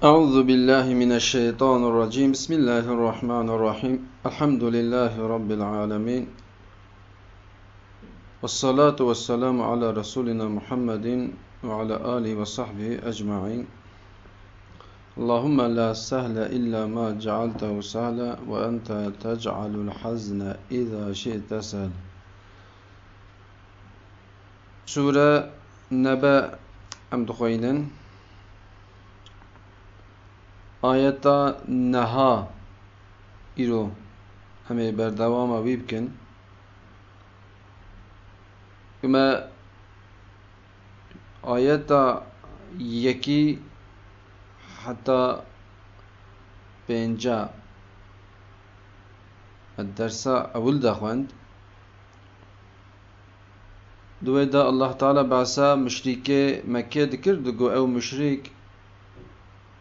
أعوذ بالله من الشيطان الرجيم. بسم الله الرحمن الرحيم. الحمد لله رب العالمين. والصلاة والسلام على رسولنا محمد وعلى آله وصحبه أجمعين. اللهم لا سهل إلا ما جعلته سهلا وأنت تجعل الحزن إذا شئت سهلا. سورة نبأ. أم دخوينن ayeta neha ê berdewama wî bikin ku me ayeta yekî heta pênca dersa ewil de xwend di wê de Allah Teala behsa müşrîkê Mekkê dikir digo ew müşrik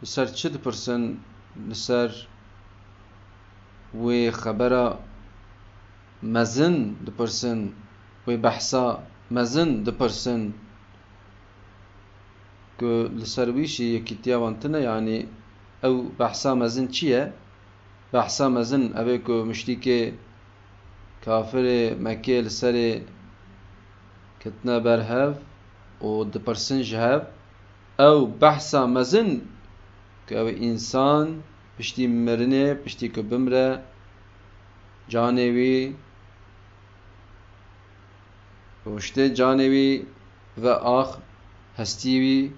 لسر چه دپرسن لسر وی خبره مزن دپرسن وی بحثا مزن دپرسن که لسر ویشی یکی تیاوانتنه یعنی او بحثا مزن چیه؟ بحثا مزن اوه که مشتیک کافر مکه لسر کتنا برهف و دپرسن جهف او بحثا مزن که او انسان پشتی مرنه پشتی که بمره جانوی پشتی جانوی و آخ هستیوی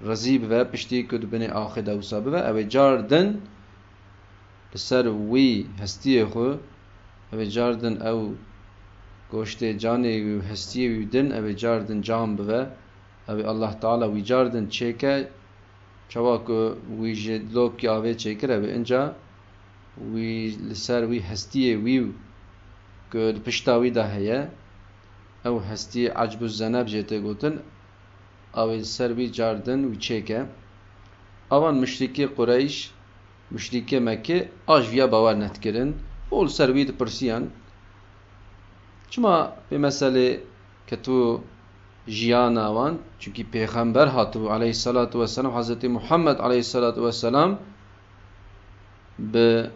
رزیب و پشتی که دبنه آخ دوسا بوه او جاردن لسر وی هستی خو او جاردن او گوشت جانوی و هستیوی دن او جاردن جان بوه او الله تعالی وی جاردن چیکه çawa ku wî ji lokî avê çêkire bi inca wî li ser wî hestiyê wî ku di pişta wî de heye ew hestî ecb û zeneb jê tê gotin. Avê li ser wî cardin wî çêke avan müşrikê Qureyş müşrikê Mekkê aj viya bawer netkirin û li ser wî dipirsiyan çima bê meselê ketû jiyana جیان آوان چونکی پیغمبر حاتب علیه صلات و سلام حضرت محمد علیه صلات و سلام به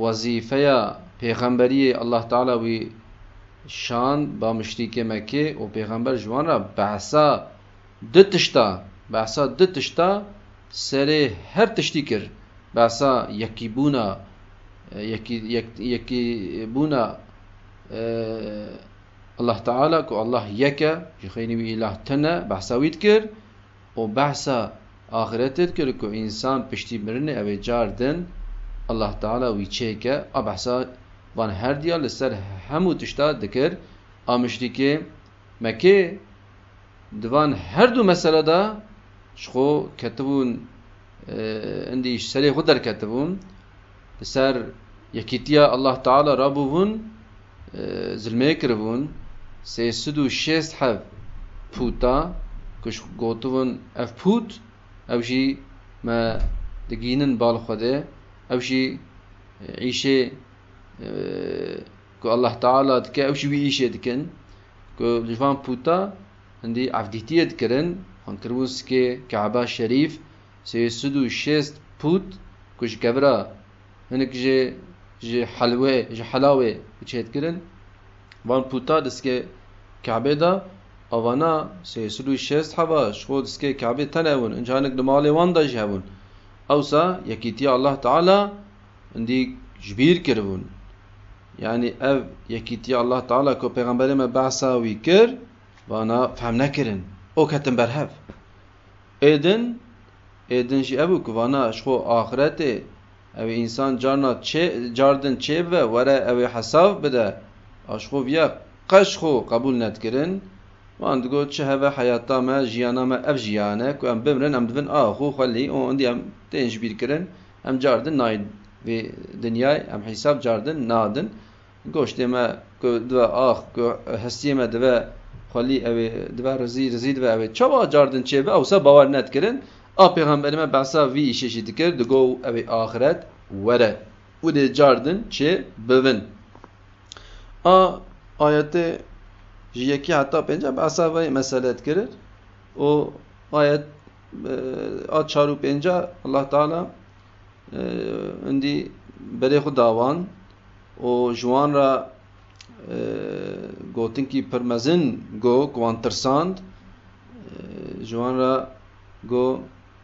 وظیفه پیغمبری الله تعالی وی شان با مشتیک مکه و پیغمبر جوان را بحثا دو تشتا بحثا دو سر هر تشتی کر بحثا یکی بونا یکی, یکی بونا Allah Teala ku Allah yeke ji xeyni wî ilah tene behsa wî dikir û behsa axiretê dikir ku însan piştî mirinê ew ê car din Allah Teala wî çêke a behsa van her diya li ser hemû tişta dikir a müşrikê Mekkê di van her du meseleda ji xwe ketibûn endî ji serê xwe ser yekîtiya Allah Teala rabûbûn zilmê kiribûn 306 hev puta, kush gotovën ev put, ev jî me digînin bal Xwedê, ev jî e, îşê e, ku Allah Teala dike, ev jî wî îşê dikin, ku li van puta hindî evdîtiyê dikirin, hankirûn sikê Kaaba Şerîf 306 put ku ji gevra hinek jê ji helwê, ji helawê biçêtkirin, sêsed û şêst heva ji xwe diske Kabe tene hûn inca hinek li malê wan de jî hebûn ewsa yekîtiya Allah Teala hindî ji bîr kiribûn yani ev yekîtiya Allah Teala ku peygamberê me behsa wî kir fehm nekirin. O ketin berhev. Êdin êdin jî ew ku vana ji xwe axiretê ew însan carna cardin çê bibe were ew ê hesav bide ji xwe viya قش خو قبول ندکرن وان دگو چه هوا حیاتا ما جیانا ما اف جیانه که ام بمرن ام دفن آه خو خلی او اندی ام تنج بیر کرن ام جاردن ناید و دنیای ام حساب جاردن نادن گوشت ما که دو آخ که هستی ما دو خلی اوی دو رزی رزی دو اوی چوا جاردن چه به اوسا باور ندکرن آ پیغمبرime بحثا وی işi dikir دگو اوی آخرت وره و de جاردن چه بوین ji yekî heta pênca behsa vê meselet kirir û ayet a çar û pênca Allah Teala hindî berê xwe dawan û ji wan re gotinkî pir mezin got ku wan tirsand ji wan re got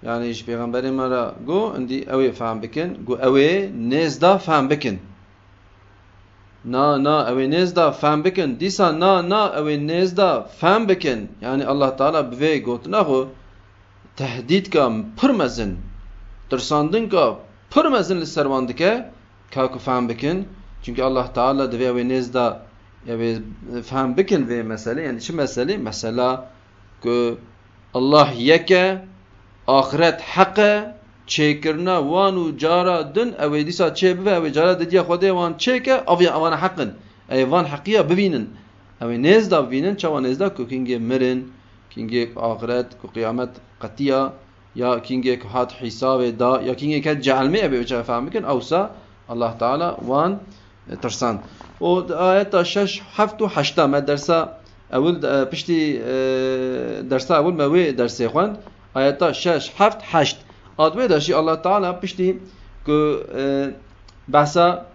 yani ji pêxemberê me re got hindî ew ê fehm bikin got ew ê nêzda fehm bikin na na ew ê nêzda fehm bikin dîsa na na ew ê nêzda fehm bikin yani Allah Teala bi vê gotina xwe tehdîdka pir mezin tirsandinka pir mezin li ser wan dike ka ku fehm bikin çünkü Allah Teala divê ew ê nêzda ew ê fehm bikin vê mesele. Yani çi mesele? Mesela ku Allah yeke ahiret heqe çêkirina wan û cara din ew ê dîsa çê bibe ew ê cara didiya Xwedê wan çêke avê wan heqin ew van heqiya bibînin ew ê nêzda bibînin çawa nêzda ku kingê mirin kingê ahiret ku qiyamet qetiya ya kingê ku hat hîsabê da ya kingê ket cehelmê ew ê çawa fehm bikin ewsa Allah Teala wan tirsand û ayeta şeş heft û heşta me dersa ewil piştî dersa ewil me wê dersê xwend ayeta şeş heft heşt adwê de jî Allah Teala piştî ku behsa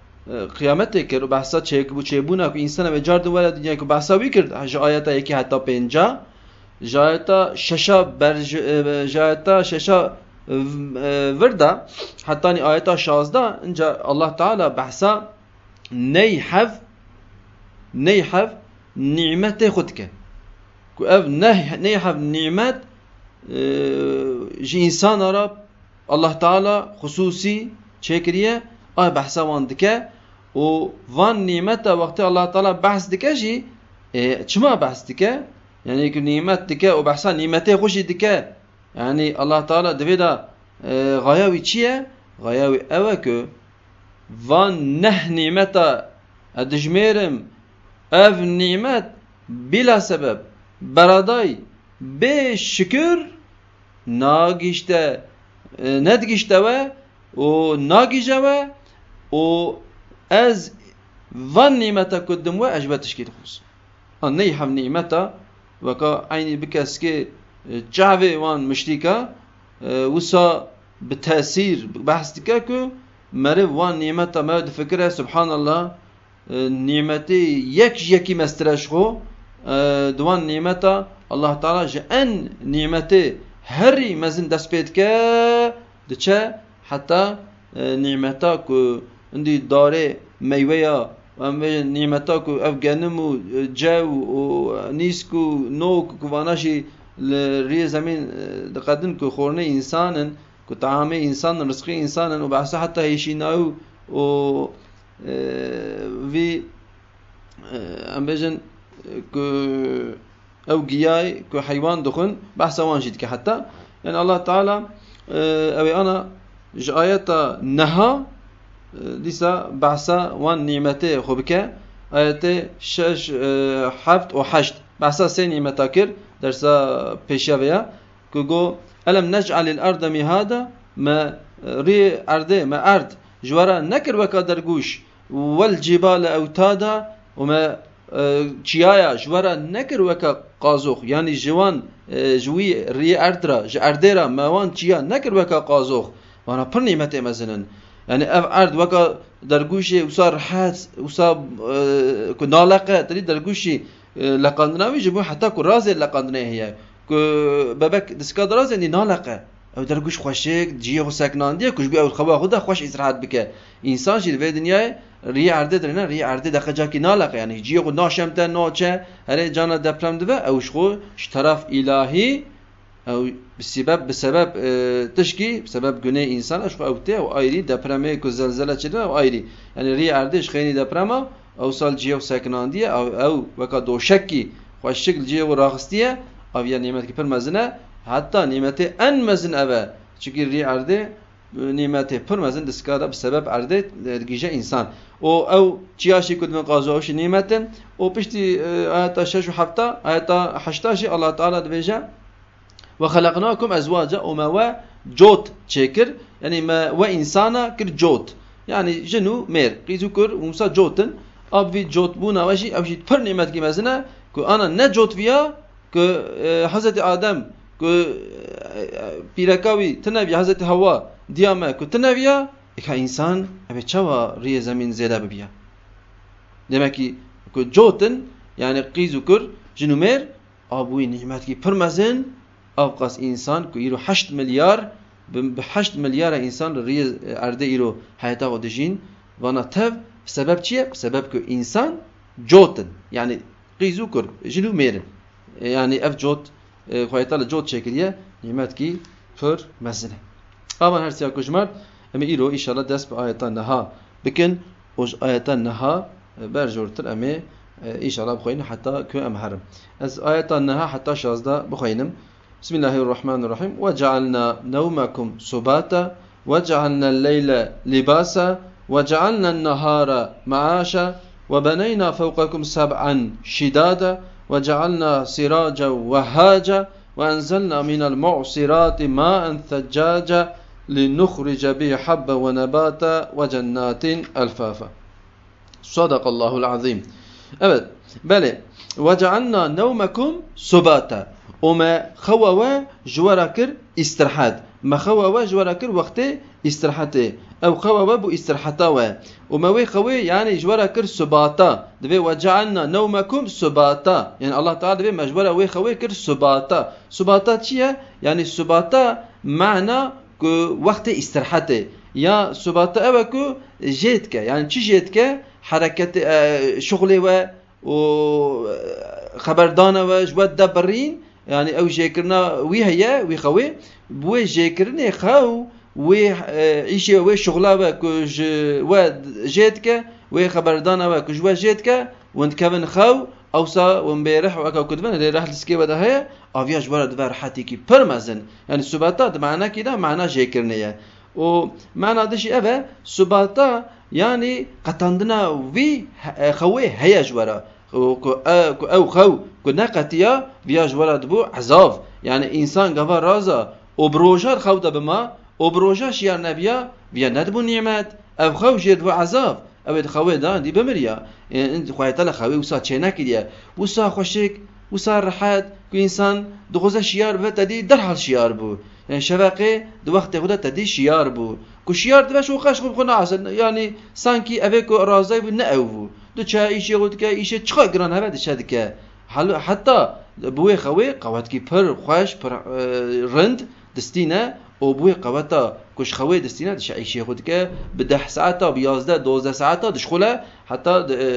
qiyamete kir û behsa çêkibû çêbûna ku însan ve car were dinya ku behsa wî kir ji ayeta yekî heta pênca ji ayeta şeşa ber ji ayeta şeşa vir da hetanî ayeta şazda inca Allah Teala behsa ney hev ney hev nimetê xwe dike ku ev ney hev nimet? Ji insana ra Allah Teala hususi çekiriye ay behsa wan dike û van nimeta wextê Allah Teala behs dike jî çima behs dike? Yani ku nimet dike û behsa nimetê xwe jî dike. Yani Allah Teala divê da gaya wî çi ye gaya wî ew e ku van neh nimeta edijmêrim ev nimet bila sebeb beraday bê şükür nagişte nedgişteve û nagîjeve û ez van we ez ve tişkîl xus an ney hev nimeta weka aynî bi keskê çavê wan miştîka wisa bi tesîr behs dike ku meriv wan nimeta me difikire subhanallah nimetê yek ji yekî me stireş xwe di wan nimeta Allah Teala ji en nimetê herî mezin dest دچه حتی نعمتا که اندی داره میوه نعمتا که افغانم و جو و نیسک کو نوک و واناشی ری زمین دقدن که خورنه انسانن کو طعام انسان رزق انسانن و بحثا حتی هیشی ناو و وی ام بجن که أو جياي كو حيوان دخن بحث وان جد حتى يعني الله تعالى أه، أوي أنا جآيتا آية نها أه، ديسا بحثا وان نعمتي خبكة آياتي شش أه، حفت وحشت بحثا سي نعمتا كر درسا بيشا بيشاويا كوغو ألم نجعل الأرض مهادا؟ ما ري أرضي ما أرض. جوارا نكر وكا درقوش والجبال أوتادا؟ وما تشيايا جوارا نكر وكا قازوخ. يعني جوان weka dergûş vel cibale ewtada û me çiyaya ji were nekir weka qazox yani ji wan ji wî rê erd ra ji erdê ra me wan çiya nekir weka qazox wana pir nîmetê mezinin yani او در گوش خوشک جیه خو سکناندیه کش بی او خوا خدا خوش استراحت بکه انسان جی به دنیا ری ارده درنه ری ارده دقه جا کی نالقه یعنی جیه خو ناشمته ناچه هره جانا دپرم دوه اوش خو طرف الهی او بسبب بسبب تشكي بسبب جناي انسان اشكو او تي او ايري دبرمه كو زلزله چدا او ايري يعني ري اردش خيني دبرمه او سال جيو سكناندي او او وكا دوشكي خوش شكل جيو راخستيه او يا نعمت كي پر مزنه Hatta nimeti enmezin eve. Çünkü ri erdi nimeti pırmezin diskada bir sebep erdi e, gije insan. O ev çiyaşi kudmen qazı o şi nimetin. O pişti e, ayata şaşu hafta ayata haştaşi şey Allah Teala dveje ve halaknakum ezvaca o meve jot çekir. Yani ve insana kir jot. Yani jenu mer. Qizukur umsa jotin. Abvi jot buna ve şi abşit pır nimet gimezine. Ku ana ne jot viya. Ku e, Hazreti Adem Eh, pirakavi tenavi Hazreti Hawa diyama ku tenavia e ka insan ebe çava riye zemin zela bibiya. Demek ki ku jotin yani qizukur jinumer abuy nimet ki pirmezin avqas insan ku iru 8 milyar bi 8 milyara insan riye erde eh, iru hayata odijin vana tev sebep çiye? Sebep ku insan jotin yani qizukur jinumerin eh, yani ev jot hayata li jot çekiliye nimet ki pir mezine ama her siya kujmar em îro inşallah dest bi ayeta neha bikin o ayeta neha berjortir em inşallah bixwînin heta ku em herim ez ayeta neha heta şazda bixwînim بسم الله الرحمن الرحيم وجعلنا نومكم سباتا وجعلنا الليل لباسا وجعلنا النهار معاشا وبنينا فوقكم سبعا شدادا وجعلنا سراجا وهاجا وأنزلنا من المعصرات ماء ثجاجا لنخرج به حبا ونباتا وجنات ألفافا. صدق الله العظيم. Evet, bəli. وَجَعَلْنَا نَوْمَكُمْ سُبَاتًا. وما خوا جوارا كر ما خوا جوارا كر وقت استراحته. أو خوا بو استراحتا و وما وي خوي يعني جوارا كر سباتا. دبي وجعلنا نومكم سباتا. يعني الله تعالى دبي مجبورا وي خوي كر سباتا. سباتا تشيا يعني سباتا معنى وقت استراحته. يا سباتا اوكو جيتك يعني چي جيتك حركت شغلي و و خبردانه و جواد دبرين. يعني او جيكرنا وي هيا وي خوي بوي جيكرني خاو وي عيشي وي شغلا و كوج و جيتك وي خبردانا و كوج و جيتك وانت كفن خاو اوسا ومبيرح وكا كدفن اللي راح لسكي ودا هي افياج ورا دفر حتي كي برمزن يعني سباتا معناه كده معناه جيكرنيه و معنى دشي افا سباتا يعني قطندنا وي خوي هيا جورا أو خو كنقتيا فياج ورا دبو عذاب يعني انسان غوا رازا أو بروجر وبروجار خوتا بما وبروجاش يا نبيا بيا ندبو نعمت أو خو جير و عذاب أو د خوي دا دي بمريا انت خوي تلا خوي وسا تشيناك ديا وسا خوشك وسا رحات كإنسان دغوزا شيار بو تدي درحل شيار بو يعني شفاقي دو وقت خدا تدي شيار بو كو شيار دبا شو خاش خوب خنا يعني سانكي افيكو رازاي بو نأوفو دو چا ایشی خود که ایشه چخا گران هبه دشه دکه حتی بوی خوی قوت کی پر خوش پر رند دستینه او بوی قوتا کش خوی دستینه دش ایشی خود که به ده ساعت تا بیازده دوزده ساعت تا دشخوله حتی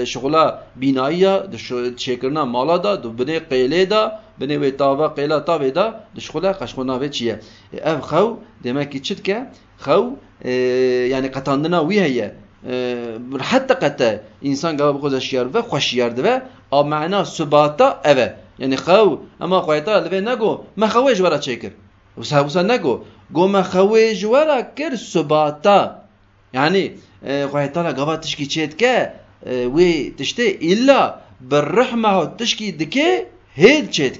شغله بینایی دش چکرنا مالا دا دو بنه قیله دا بنه وی تاوا قیله تاوی دا دشخوله قشخونا وی چیه اف خو demek ki çitke خو yani katandına وی هیه حتی انسان قبل بخوز شیار و خوش یارد و آب معنا سباتا اوه یعنی خو اما خویتا لوه نگو ما خوی جوارا چه کر وسا وسا نگو گو ما خوی جوارا کر سباتا یعنی خویتا لقبا تشکی چید که وی تشته الا بالرحمه تشکی دکه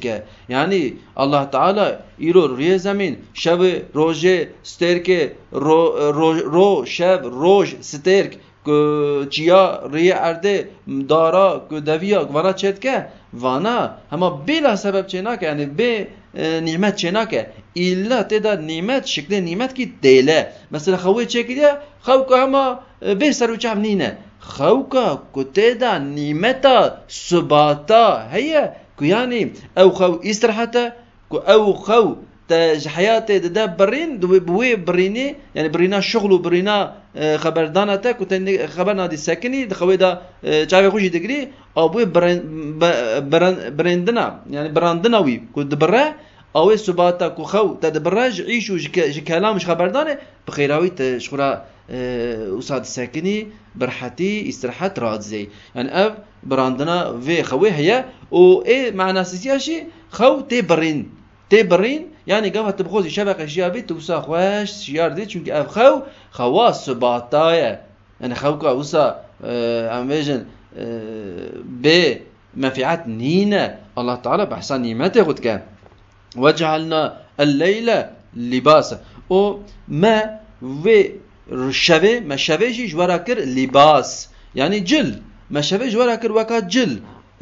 که یعنی الله تعالی ایرو روی زمین شب روژه سترک رو, رو, رو شب روژ سترک چیا ری ارده دارا دویا وانا چید که؟ وانا. هما بلا سبب چه که یعنی به نعمت چه که. ایلا تدا نعمت شکل نعمت کی دیله. مثلا خوی چه که خو که هما به سر و چاپ نینه. خو که تدا نعمتا سباتا هیه يعني او خو استراحته او خو تاج حياتي دا برين بوي بريني يعني برينا شغل وبرينا خبردانا تا كنت خبرنا دي ساكني دخوي دا جاوي خوشي دقري او بوي برندنا يعني براندنا وي كنت برا او سباتا كو خو تدبراج عيشو كلام مش خبردانه بخيراوي تشخرا وصاد ساكني برحتي استراحت رادزي يعني اف براندنا في خوي هي و إيه معنى سياسي خو تي برين تي برين يعني قفت تبخوزي شبكة شيابي توسا خوش شيار دي چونك اف خو خواص سباتايا. يعني خو كا وسا أم فيجن ب منفعات نينا الله تعالى بحسن نعمته قد كان. وجعلنا الليل لباسا. و ما في شوه ما شوه جی جوارا کر لباس یعنی جل. ما شوه جوارا کر وکا جل.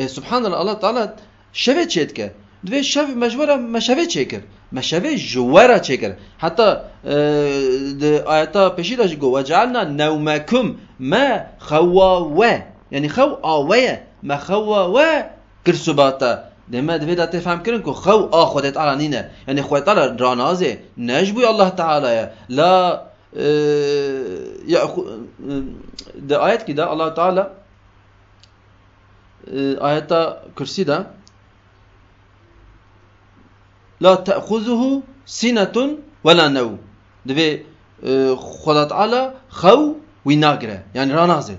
سبحان الله الله تعالی شوه چید که دوی شوه مجبورا ما شوه چه کر مشوه جوارا چکر حتی ده آیتا پیشی داشت گو وجعلنا نومکم ما خوا و یعنی خو آوه ما خوا و کرسوباتا دما دوی دا تفهم کرن که خو آ خودت تعالی نینه یعنی خودت تعالی رانازه نجبوی الله تعالی لا ده آیت کی دا الله تعالی آیتا کرسی دا لا تأخذه سنة ولا نو دبي خدا تعالى خو ويناغره يعني رانازه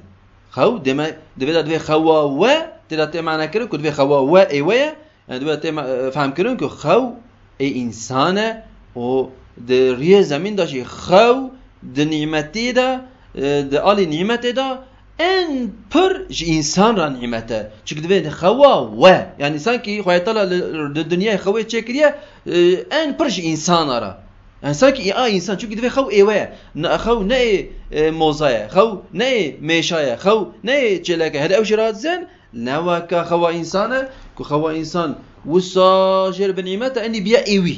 خو دما دبي دبي خوا و تلا تمعنى كرو كو دبي خوا و اي ويا يعني دبي فهم كرو كو خو اي انسانه و د ریه زمین داشی خو de nimeti da, e, de ali nimete da, en pir insan ra nimete. Çünkü dve de xewa ve. Yani sanki Xwaya Teala li dünyayê xewê çêkiriye en pir insan ra. Yani sanki a insan çünkü dve xew êwe ye. Xew ne moza ye, xew ne meşa ye, xew ne çelek ye. Hede ew jî ra dizên neweka ku xewa insan wisa jêr bi nimete enî biya êwî.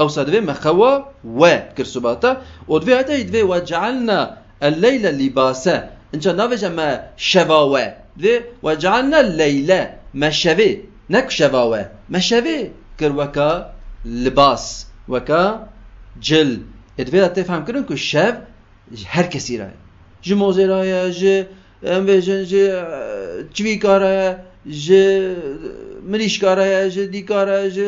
أو سادوي مخوا و كرسوباتا. ودوي هتا يدوي وجعلنا الليل لباسا. إنجا نافجا ما شفاوة. دوي وجعلنا الليل ما شفي نك شفاوة. ما شفي كر وكا لباس. وكا جل. يدوي تفهم كرن كو شف هر كسي رأي. جي موزي رأي جي أم جي آه، جوي كارا جي مريشكارا ياجي ديكارا ياجي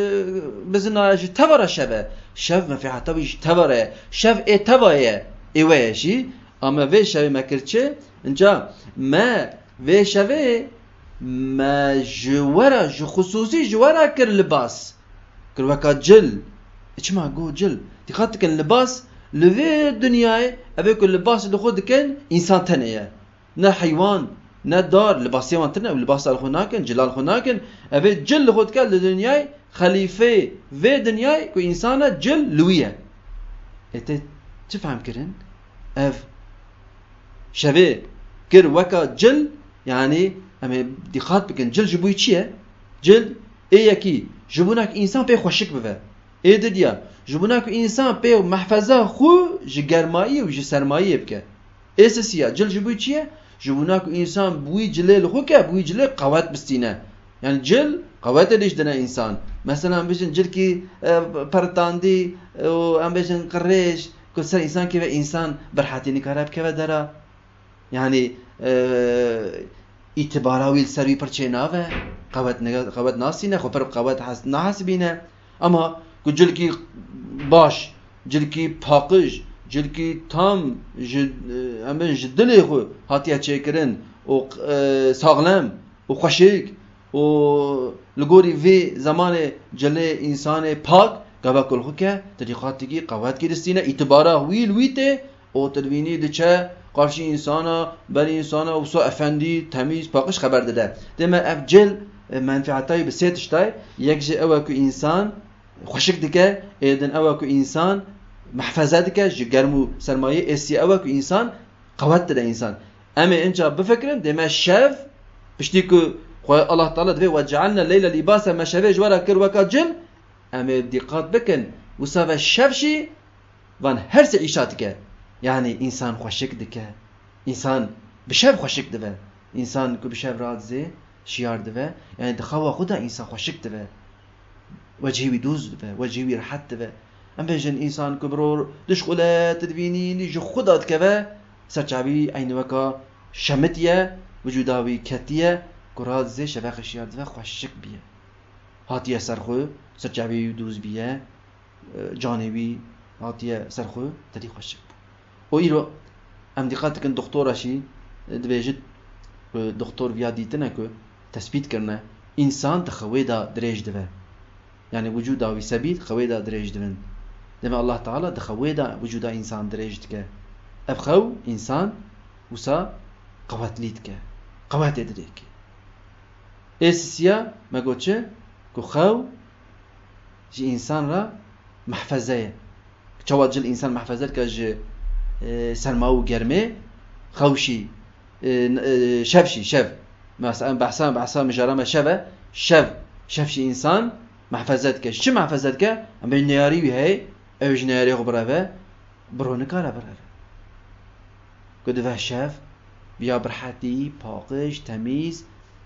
بزنا ياجي تبرا شبه شف ما في حتى بيش تبرا شف اي تبايا اي ويجي اما في شبه ما كرتشي انجا ما في شبه ما جوارا جو خصوصي جوارا كر لباس. كر وكا جل. اتش ما قو جل. دي خاطر كان لباس. لفي الدنيا ابيكو اللباس اللي خود كان انسان تانية نا حيوان ندار لباسي وانتنا لباس الخناكن جلال خناكن أبي جل خدك لدنيا لدنياي خليفة في دنياي كو إنسانة جل لوية إنت تفهم كرن أف شبي كر وكا جل يعني أما خاط بكن جل جبوي چيه جل إيكي جبوناك إنسان بي خوشك بفه اي دديا جبوناك انسان بي محفظه خو جرمائي و جسرمائي بك اساسيا جل جبوي چيه جبونك انسان بوي جلال خو که بوي جلال قوات بستينه يعني جل قوات ليش دنا انسان. مثلا بيجن جل كي پرتاندي و ام بيجن قريش كل سر انسان كيف انسان برحاتي نكارب كيف دارا يعني اعتبارا ويل سروي پرچه ناوه؟ قوت قوت ناسي نه خو پر قوت حس نحسبينه اما جل کی باش جل کی پاقج جل کی tam ام جدل خو هاتیا چیکرن و ساغلم و خوشیک و لگوری وی زمان جل انسان پاک قوا کل خو که طریقاتی کی قوت کی دستینه اعتبارا ویل ویته او تدوینی دچه karşı insana, bel insana usa efendi, temiz, pakış haber dede. Deme evcel menfaatayı bi set iştay, yek ji ewa ku insan خوشک dike, edin ewa ku insan محفظه dike, ji germu sermaye esi ewa ku insan kavvet dede insan. Eme inca bifekrin deme şev, pişti ku Allah Teala diye ve cealna leyla libasa meşeve jwara kir veka cil, eme dikkat bikin, Usa ve şevşi van her se işatike. Yani insan خوشک dike. İnsan bişev خوشک dibe. İnsan ku bişev radzi şiar dibe. Yani dixava xuda insan خوشک dibe. وجهي دوز dibe. وجهي rahat dibe. Em bêjin insan ku biror dişxule tedbînî ji xuda dikeve serçavî aynı veka şemitiye vücuda wî ketiye ku radzi şevexe şiar dibe خوشک biye. Hatiye serxwe serçavî dûz biye canê wî hatiye serxwe tedî خوشک و ایرو ام دقت کن دکتر شی دبیجت دکتر ویا دیتنه که تثبیت کرنه انسان تخوی دا دریج دوه يعني وجود او سبيت خوي دا دريج دبن دم الله تعالى دخوي دا وجود انسان درجت که ابخو انسان وسا قوات ليت که قوات يدريك که اسسیا مگو چه کو خو جی انسان را محفزة چواد جل انسان محفزة که جی سرما و گرمه خوشی شبشي شف مثلا بحسان بحسان مجرمه شف شف شفشي انسان محفظتك شو محفظتك عم بين نياري وهي اوجناري غبرافا برونكارا برافا قد فهشاف بيا برحتي برحتی تميز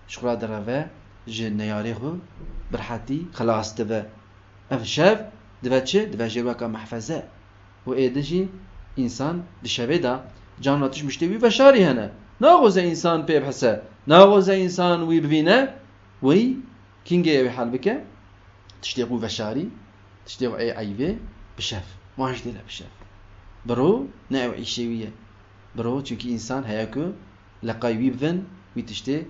تمیز درافا جن جنیاری خو برحتی خلاص دفا افشاف چه تشي دفا جيرواكا محفظه و ايدجي انسان دشبه دا جان راتش بشاری بشاري هنا ناغوز انسان پی بحسه ناغوز انسان وی ببینه وی کینگه وی حال بکه تشتیقو بشاری تشتیقو ای ایوه فشاري تشتيقو اي عيبه بشاف ما هيش ديلا بشاف برو نعو عيشوية برو چونكي انسان هياكو لقاي ويبفن ويتشتي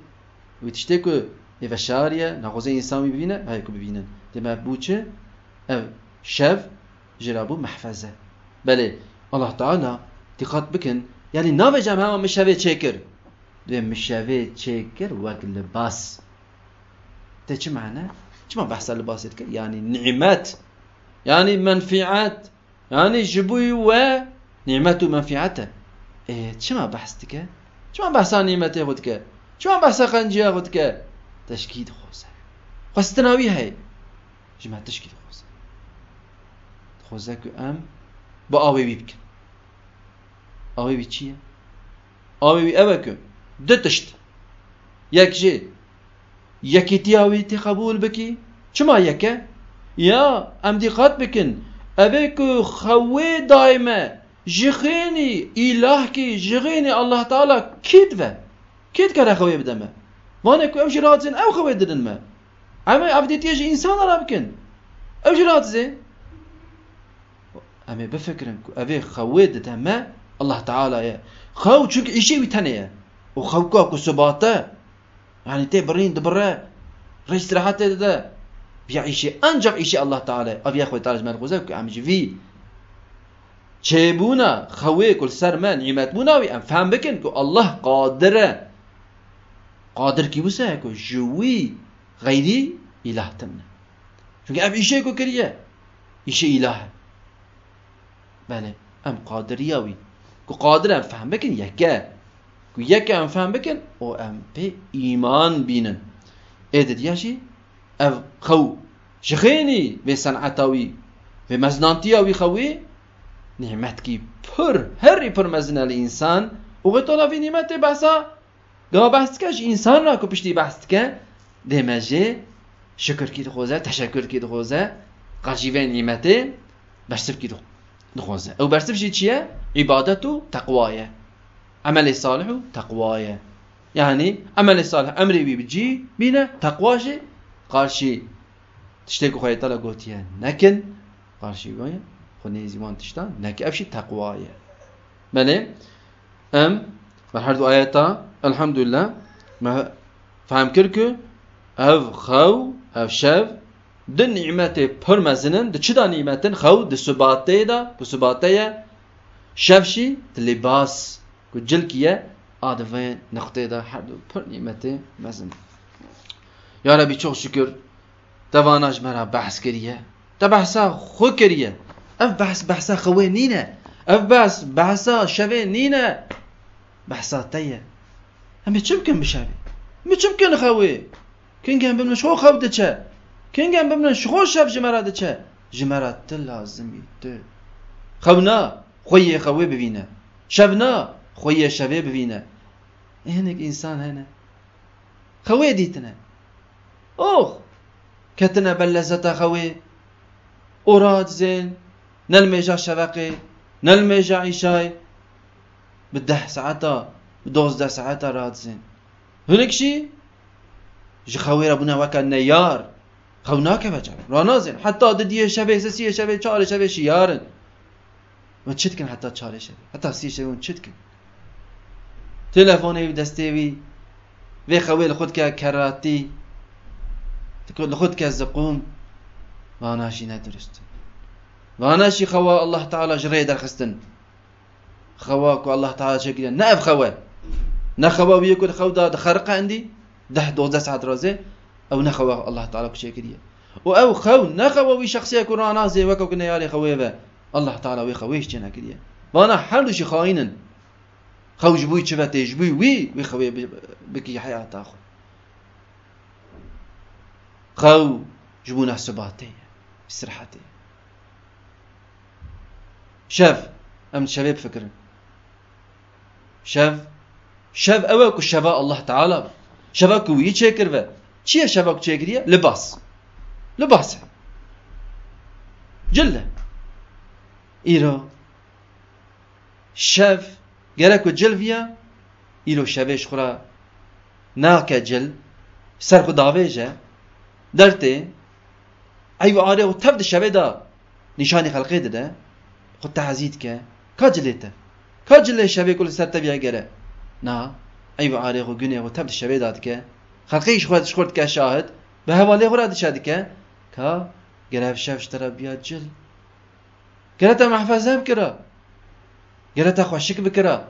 ويتشتيكو يفشاريا نغوزي انسان ببينه هياكو ببينن دما بوچه او شاف جرابو محفظة بله الله تعالى دقت بكن يعني ناوه جمعه مشاوه چكر ده مشاوه چكر وقت لباس ده چه معنى؟ چه ما بحث اللباس كر يعني نعمات يعني منفعات يعني جبوي و ونعمته منفعته إيه شما بحثتك؟ شما بحثا نعمته خودك شما بحثا قنجيا خودك تشكيد خوزة. خواستناوي هاي. جمع تشكيد خوزة. خوزة كو أم؟ با آوي بيبك أوي بي چية؟ أوي بي أبكن دتشت يك جي. يكي تياوي قبول بكي؟ شما يكه يا أمدي قد بكن. avec خوي دايما جيخيني إلهكي جيخيني الله تعالى. كدفة كيد كره خوي بدما وانك أمشي راتزين أو خوي ددن ما. أما أفدي تيجي إنسان رابكن أمشي راتزين أما انكو أبي خوي ددما الله تعالى يا. خو چونك إشي بتانيا وخوكو أكو سباته. يعني تبرين دبره. رجت راحته ده بيعيشي أنجم إيشي الله تعالى أبي أخوي تعالى جمال غزاك عم جفي چێبووە أم فهم سەرمە نیمەتبووناوی الله فام قادر و ئەله قادرە قادرکی وسەیە إله ژووی غەیری ئیلاهتمە چونکە ئەم ئیشەیەک و کردە ئیشە ئیلاهە بەێ ئەم قادریاوی و قادرە ئەم فام بکەن یەکە و یەکە ئەم فام بکەن و ئەم پێ ئیمان بینن. ئێدە دیاشی او خو جخینی به صنعتاوی به مزنانتیاوی خوی نعمت کی پر هر پر مزن الانسان او به طلاف نعمت بسا دو انسان را که پشتی بحث که دمجه شکر کی دخوزه تشکر کی دخوزه قجیوه نعمت برسب او برسب شی چیه؟ عبادت او تقوایه عمل صالح او تقوایه یعنی عمل صالح امری بی بجی بینه تقواشه قارشي تشتكي خويا تەلە گوتیان لكن قارشي گوۆە خونەی زيوان تشتا نەکە ئەفشی تەقوایە. بەێ ئەم بە هەردوو الحمد لله ما فهم كركو اف خەو اف شاف دن نعمت پر مزنن د چدا نعمتن خەو؟ د سباتي دا بو سوباتێدا بسوباتەیە د لباس کو جلکیە ئادڤێ نەختێدا هەردوو پر نیمەتێ مەزنن یا ربی çok şükür دواناج مرا بحث کریه تا بحثا خو کریه اف بحث بحثا خوه نینه اف بحث بحثا شوه نینه بحثا تیه همه چه بکن بشوه همه چه بکن خوه کنگم بمن شو خواب ده چه کنگم بمن شو شب جمرا ده چه جمرا تل لازمی ده خونا خویه خوه ببینه شبنا خوی شوه ببینه هنك انسان اوه كتنا بلزتا خوي أوراد زين نلميجا شبقي نلميجا عيشاي بدة ساعتا بدوز ده ساعتا راد زين. هنك شي؟ جي خوي ربنا وكا نيار. خوناك بجر رانا زين. حتى ددية شبه سسية شبه چار شبه شيارن. ما تشتكن حتى چار شبه؟ حتى سي شبه ما تشتكن تلفوني بدستيوي وي. خود لخدك كراتي. تقول لخد كزقوم وأنا شي ندرست وأنا شي خوا الله تعالى جري درخستن. خواك الله تعالى شكل ناف خوا. نخوا ويكون خو دا خرق عندي. ده دوزة ساعات رازي. أو نخوا الله تعالى كشكريه أو خو نخوا وي شخصية يكون أنا زي وكو كنا يالي خويه الله تعالى وي خويش جنا كديه وأنا حل شي خاينن. خوج بوي تشفتيج بوي وي وي خوي بكي حياة قو جبونا حسباتي بسرحتي شاف أم شباب فكر شاف شاف أوك الشباب الله تعالى. شباك ويتشاكر به شيا شباك تشاكريا لباس. لباس جلة. إيرو. شاف جالك جلفيا إيرو شبيش خرا ناكا جل سرق دافيجا درتي أيوة عاري وتفد الشباب دا نشاني خلقي دا خد تعزيد كا كاجليته كاجل الشباب كل سر تبيع گره. نا و عاري خو جنيه وتفد الشباب که. كا خلقيش خود شكرت که شاهد. به حواله خورد شد که. که گرف شفش ترى بيا جل. گرت محفظه بكرا گرت خوشك بكرا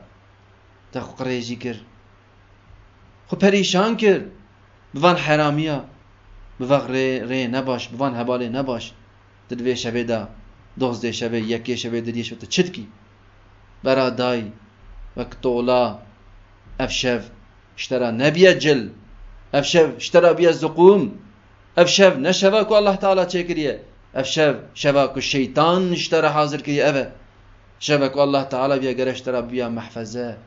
تا خو قریجی کر. خو پریشان کر. بوان حرامیا بوق ره, ره نباش بوان هباله نباش. دلوه شبه دا دوزده شبه یکی شبه دلیه شبه. تا چدکی برا دای وک طولا افشف اشترا نبیه جل. افشف اشترا بیه زقوم. افشف نشوه که الله تعالی چه کریه؟ افشف شوه که شیطان اشترا حاضر کریه اوه. شوه که الله تعالی بیه گره اشترا بیه محفظه.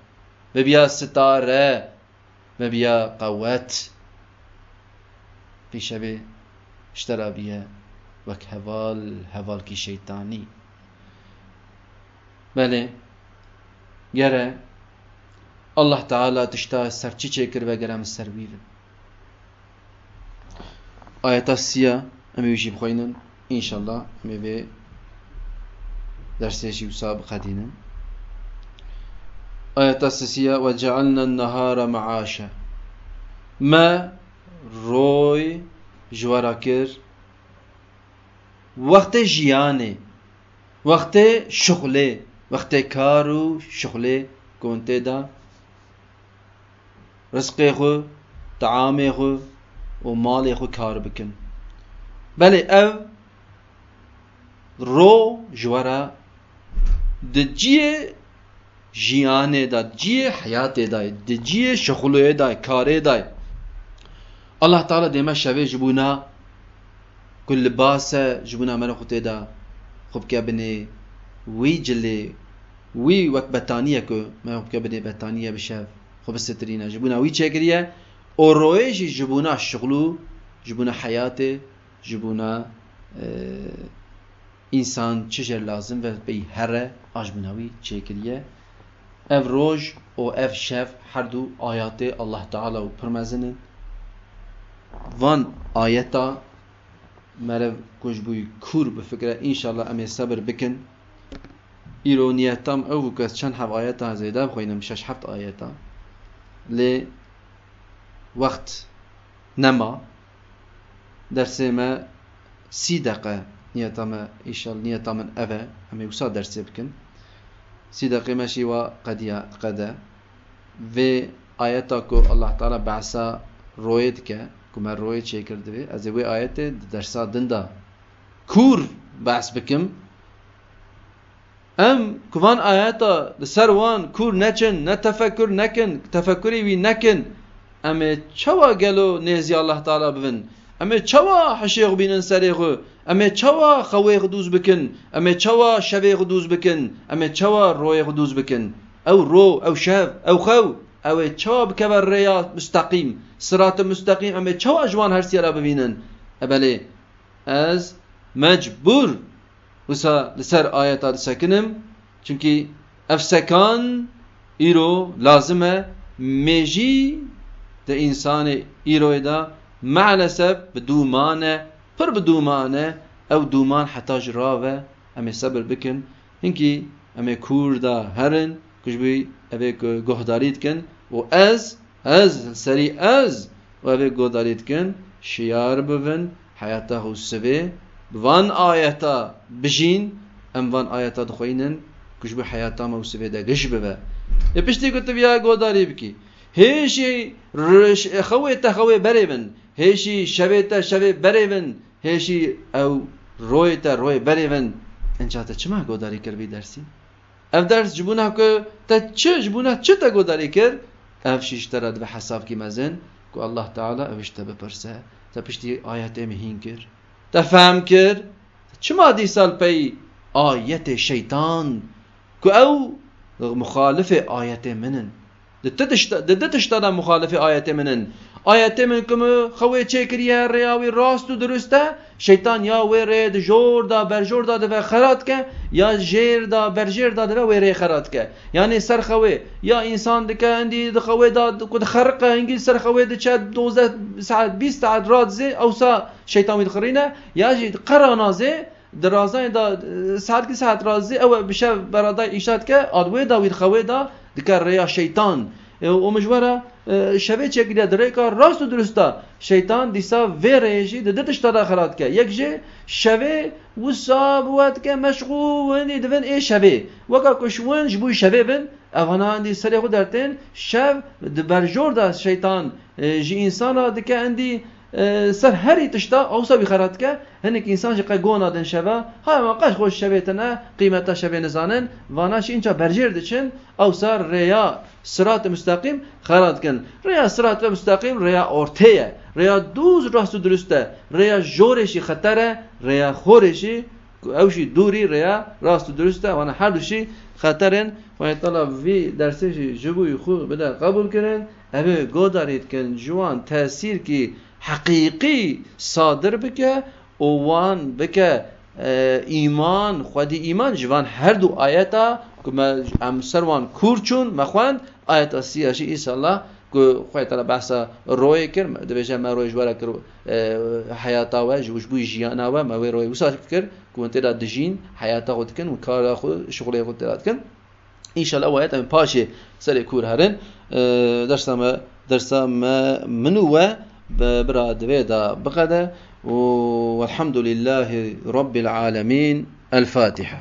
و ستاره. و قوت. وقتی شب اشترابیه وک هوال هوال کی شیطانی. بله. گره الله تعالی تشتا سر چی چکر و گرم سر بیر. آیتا سیا امی ویشی بخوینن. انشالله امی به درسیشی وصاب قدینن آیتا سیا و النهار معاشا. ما روي جوارا كر وقت جياني وقت شغله وقت كارو شغله كونتي دا رزقي خو طعامي خو ومالي خو كار بكن بلي او رو جوارا دجيه جیانê da ciyê hayatê da di ciyê şexulê da karê da Allah Teala dême şevê ji bûna ku libase ji bûna me xutê da xwe bike binê wî cilê wî wek betaniye ku me xwe bike binê betaniye bi şev xwe bisitirîne ji bûna wî çêkiriye û royê jî ji bûna şixulû ji bûna hayatê ji bûna insan çi jê lazim ve bey here a ji bûna wî çêkiriye ev roj û ev şev her du ayetê Allah Teala û pirmezinin van ayeta merev kujbûyî kur bi fikre înşallah em ê sebir bikin îro niyetam ew bû kes çend hev ayeta zêde bixwînim şeş heft ayeta lê wext nema dersê me sî deqe niyeta me îşal niyeta min ev e em ê wisa dersê bikin سی دقیقه مشی و قدیا قده و آیتا کو الله تعالی بعثا روید که که من روید چه کرده وی از وی آیت درسا دندا کور بحث بکم ام کوان آیتا لسر وان کور نچن نه تفکر نکن تفکری وی نکن ام چوا گلو نزی الله تعالی ببن ام چوا حشیق بینن سریغو ئەمێ چاوە خەوەی غدوز بکن ئەمێ چاوە شەوێ غدوز بکن ئەمێ چاوە ڕۆیە غدوز بکن ئەو ڕۆ ئەو شەv ئەو خەو ئەوێ چاوە بکەوە ڕێیا مستەقیم سراتە مستەقیم ئەمێ چاوە جوان هەرسیێرا ببینن ئەبەلێ ئەس مەجبور وسا لەسەر ئاەتا دەسەکنم Sirat müstakim ame çava jwan her siyara bibinin. Ebeli ez mecbur Visa liser ayeta lisekinim. Çünkü efsekan iro lazime meji de insanı iro'ya da maalesef bidumane pır bidumane ev duman hatta jirave em sabır bikin hinki em kurda herin kuj bi ev gohdarit kin ve ez ê guhdarî dikin şiyar bibin heyata hû sivê bi van ayeta bijîn em van ayeta dixwînin ku ji bî heyata me û sivê de giş bibe ê piştî ku tu viya guhdarî bikî hêşî xewê te xewê berê bin hêşî şevê te şevê berê bin هێشی ئەو ڕۆیتە ڕۆی بەرێڤن ئەنجاتە چما گۆداری کرد بی دەرسی ئەف دەرس جبوونا کە تە چش بوونا چتە ev şiştara ve hesap kimezin. Ku Allah Teala ev işte bepirse te pişti ayete mihin kir. Te fehm kir çima disal pey? Ayete şeytan. Ku ev muhalife ayete minin. آية منن دتشتا مخالف آية منن آیت من کم خوی چه کریه ریاوی راست و درسته شیطان یا وی ری جور دا بر جور دا و خرات که یا جیر دا بر جیر دا و وی ری خرات که یعنی سر خوی یا انسان دکه اندی د خوی دا کد خرقه انگی سر خوی د چه 12 ساعت 20 ساعت رات زی او سا شیطان وید خرینه یا جی قرانا زی درازه دا ساعت کی ساعت رازی او بشه برادای ایشاد که آدوی دا وید خوی دا دکه ریا شیطان. و مجوره شبه چه گیره دره که راست و درسته. شیطان دیسا وی ریجی ده دتش تدا خراد که. یک جه شبه و صابوات که مشغول دون ای شبه. وکا کشون جبوی شبه بن. اوانا اندی سری خود درتین شب برجور ده شیطان. جی انسان دکه اندی سر هەری تشتا ئەوسەوی خەراتکە هەنێک ئینسان قە گۆ نادن شەوە هاما قەش خۆش شەوێتەنە قیمەتە شەوێ نزانن واناشی اینجا بەرژێر دچن ئەو سەر ڕێیا سرات مستەقیم خەراتکن ڕێیا سرات بە مستەقیم ڕێیا ئۆرتەیە ڕێیا دووز ڕاست و دروستە ڕێیا ژۆرێکی خەتەرە ڕێیا خۆرێکی ئەوشی دووری ڕێیا ڕاست و دروستە وانە هەردووشی خەتەرێن وایتەڵە وی دەرسێکی ژبووی خو بدە قبول کردن ئەوێ گۆداریتکن جوان تەسیرکی حقیقی صادر بکه اوان بکه ایمان خودی ایمان. جوان هر دو آیتا که ام سروان کورچون مخوان آیتا سیاشی ایسا الله که خواه تعالی بحثا روی کر دبیجه ما روی جوارا کر حیاتا و جوش بوی جیانا و ما روی وسا کر که من تیرا دجین حیاتا خود کن و کارا خود شغلی خود تیرا کن من باشي سري كور هرن. درسا درسا منو براد بيدا بقدة والحمد لله رب العالمين الفاتحة.